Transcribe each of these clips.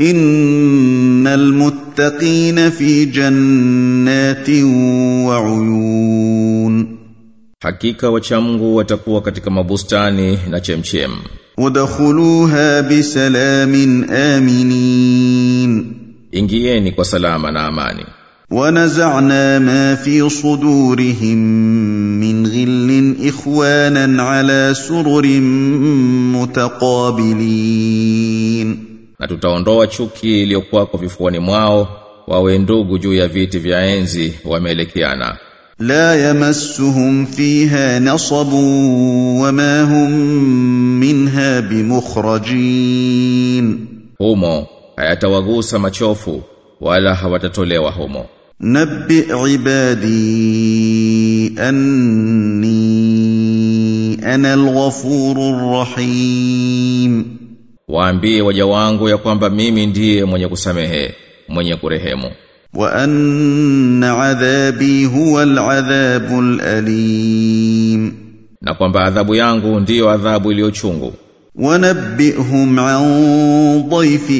إن المتقين في جنات وعيون Hakika wachamgu watakuwa katika mabustani na chemchem. ودخلوها بسلام آمنين Ingieni kwa salama na amani. ونزعنا ما في صدورهم من غل إخوانا على سرر متقابلين na tutaondoa chuki iliyokuwa kwa vifuani mwao wawe ndugu juu ya viti vya enzi wameelekeana. La yamassuhum fiha nasabu wama hum minha bimukhrajin. Humo hayatawagusa machofu wala hawatatolewa humo. Nabbi ibadi anni ana alghafurur rahim. Waambie waja wangu ya kwamba mimi ndiye mwenye kusamehe, mwenye kurehemu. Wa anna adhabi huwa al-adhabul alim. Na kwamba adhabu yangu ndiyo adhabu iliyochungu. Wanabbihum an dhaifi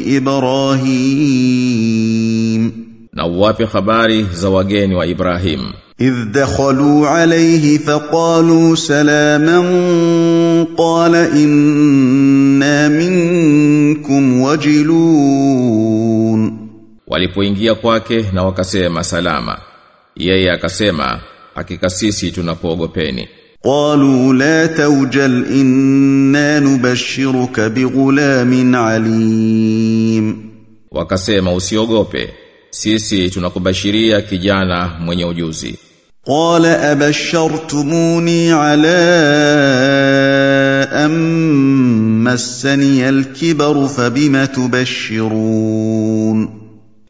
Ibrahim. Na uwape habari za wageni wa Ibrahim. إذ دخلوا عليه فقالوا سلاما قال إنا منكم وجلون Walipoingia kwake na wakasema salama. Yeye akasema hakika sisi tunakuogopeni. قالوا لا توجل إنا نبشرك بغلام عليم Wakasema usiogope. Sisi tunakubashiria kijana mwenye ujuzi. قال أبشرتموني على أن مسني الكبر فبم تبشرون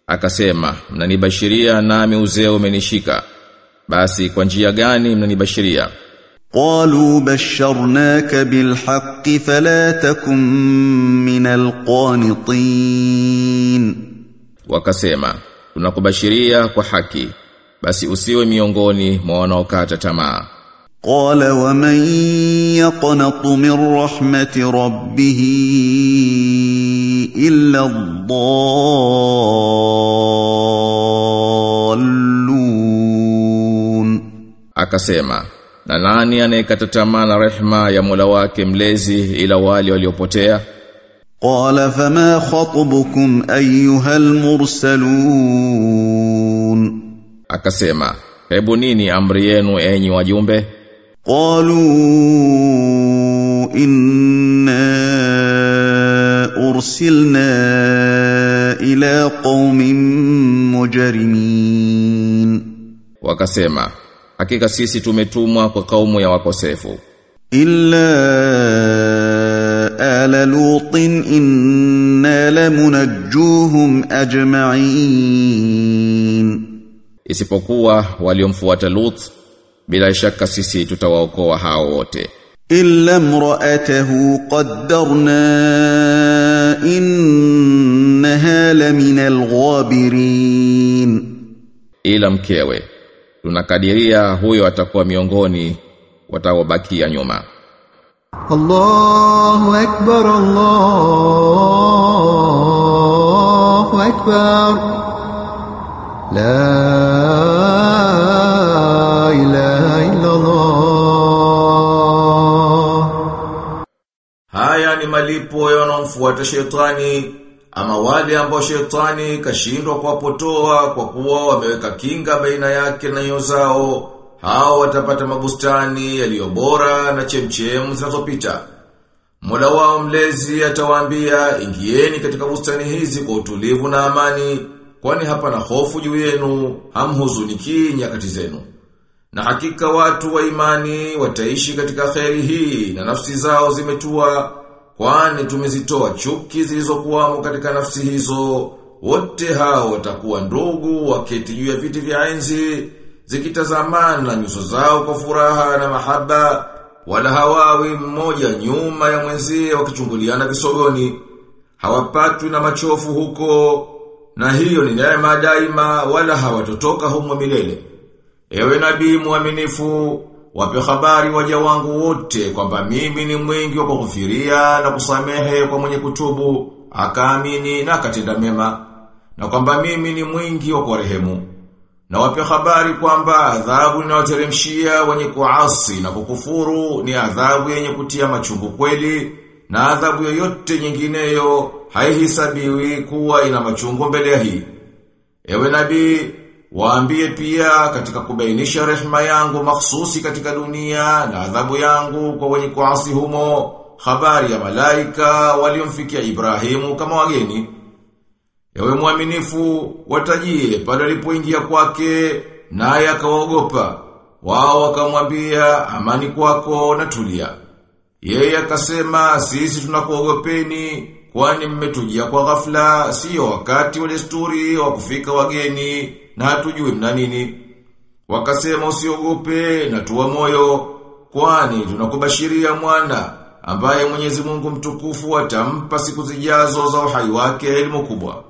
Akasema mnanibashiria nami uzee umenishika. Basi kwa njia gani mnanibashiria? قالوا بشرناك بالحق فلا تكن من القانطين Wakasema tunakubashiria kwa haki. Basi usiwe miongoni mwa wanaokata tamaa. قال ومن يقنط من رحمة ربه إلا الضالون Akasema na nani anayekata tamaa na rehma ya Mola wake mlezi ila wale waliopotea? قال فما خطبكم أيها المرسلون Akasema, hebu nini amri yenu enyi wajumbe? Qalu inna ursilna ila qaumin mujrimin. Wakasema, hakika sisi tumetumwa kwa kaumu ya wakosefu. Illa ala lutin inna lamunajjuhum ajma'in isipokuwa waliomfuata Lut bila shaka sisi tutawaokoa hao wote. Illa imra'atahu qaddarna innaha lamina alghabirin ila mkewe tunakadiria huyo atakuwa miongoni watawabakia nyuma. Allahu akbar Allahu akbar haya ni malipo yanomfuata shetani ama wale ambao shetani kashindwa kuwapotoa kwa kuwa wameweka kinga baina yake na nyoyo zao hao watapata mabustani yaliyo bora na chemchemu zinazopita. Mola wao mlezi atawaambia ingieni katika bustani hizi kwa utulivu na amani kwani hapa na hofu juu yenu, hamhuzuniki nyakati zenu. Na hakika watu wa imani wataishi katika kheri hii na nafsi zao zimetua kwani tumezitoa chuki zilizokuwamo katika nafsi hizo wote hao watakuwa ndugu waketi juu ya viti vya enzi zikitazamana nyuso zao kwa furaha na mahaba wala hawawi mmoja nyuma ya mwenzie wakichunguliana visogoni hawapatwi na machofu huko na hiyo ni neema daima wala hawatotoka humo milele. Ewe nabii mwaminifu, wape habari waja wangu wote kwamba mimi ni mwingi wa kukufiria na kusamehe kwa mwenye kutubu, akaamini na akatenda mema na kwamba mimi ni mwingi wa kurehemu. Na wape habari kwamba adhabu ninayoteremshia wenye kuasi na kukufuru ni adhabu yenye kutia machungu kweli na adhabu yoyote nyingineyo haihisabiwi kuwa ina machungu mbele ya hii. Ewe nabii, waambie pia katika kubainisha rehema yangu mahsusi katika dunia na adhabu yangu kwa wenye kuasi humo, habari ya malaika waliomfikia Ibrahimu kama wageni. Ewe mwaminifu, watajie pale alipoingia kwake, naye akaogopa. Wao wakamwambia amani kwako na tulia. Yeye akasema sisi tunakuogopeni kwani mmetujia kwa ghafla sio wakati wa desturi wa kufika wageni na hatujui mna nini. Wakasema usiogope na tuwa moyo kwani tunakubashiria mwana ambaye Mwenyezi Mungu mtukufu atampa siku zijazo za uhai wake elimu kubwa.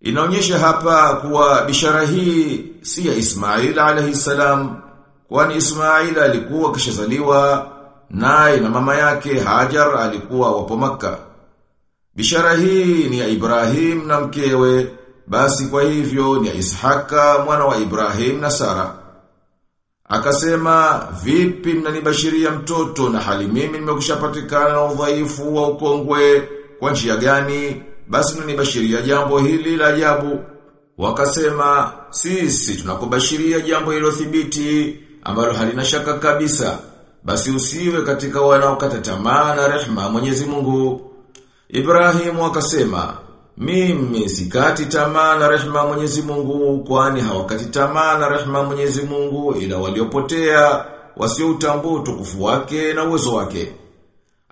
Inaonyesha hapa kuwa bishara hii si ya Ismail alayhi salam kwani Ismail alikuwa kishazaliwa naye na mama yake Hajar alikuwa wapo Makka. Bishara hii ni ya Ibrahim na mkewe, basi kwa hivyo ni ya Ishaka mwana wa Ibrahim na Sara. Akasema, vipi mnanibashiria mtoto na hali mimi nimekushapatikana na udhaifu wa ukongwe kwa njia gani? Basi mnanibashiria jambo hili la ajabu. Wakasema, sisi tunakubashiria jambo hilo thibiti ambalo halina shaka kabisa. Basi usiwe katika wanaokata tamaa na rehema Mwenyezi Mungu. Ibrahimu akasema, mimi sikati tamaa na rehma Mwenyezi Mungu kwani hawakati tamaa na rehma Mwenyezi Mungu ila waliopotea wasioutambua utukufu wake na uwezo wake.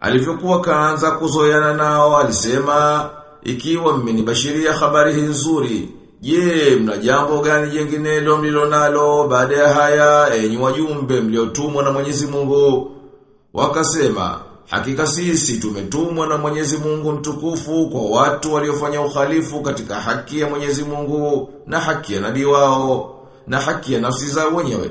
Alivyokuwa kaanza kuzoeana nao alisema, ikiwa mmenibashiria habari hii nzuri, je, mna jambo gani jenginelo mlilonalo baada ya haya enyi wajumbe mliotumwa na Mwenyezi Mungu? Wakasema, Hakika sisi tumetumwa na Mwenyezi Mungu mtukufu kwa watu waliofanya ukhalifu katika haki ya Mwenyezi Mungu na haki ya nabii wao na haki ya nafsi zao wenyewe.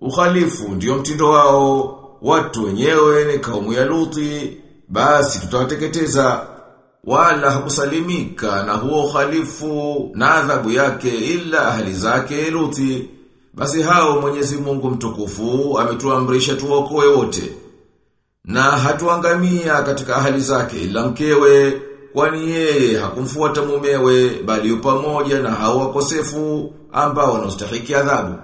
Ukhalifu ndiyo mtindo wao, watu wenyewe ni kaumu ya Luti, basi tutawateketeza. Wala hakusalimika na huo ukhalifu na adhabu yake ila ahli zake Luti. Basi hao Mwenyezi Mungu mtukufu ametuamrisha tuokoe wote. Na hatuangamia katika ahali zake ila mkewe, kwani yeye hakumfuata mumewe, bali pamoja na hao wakosefu ambao wanastahiki adhabu.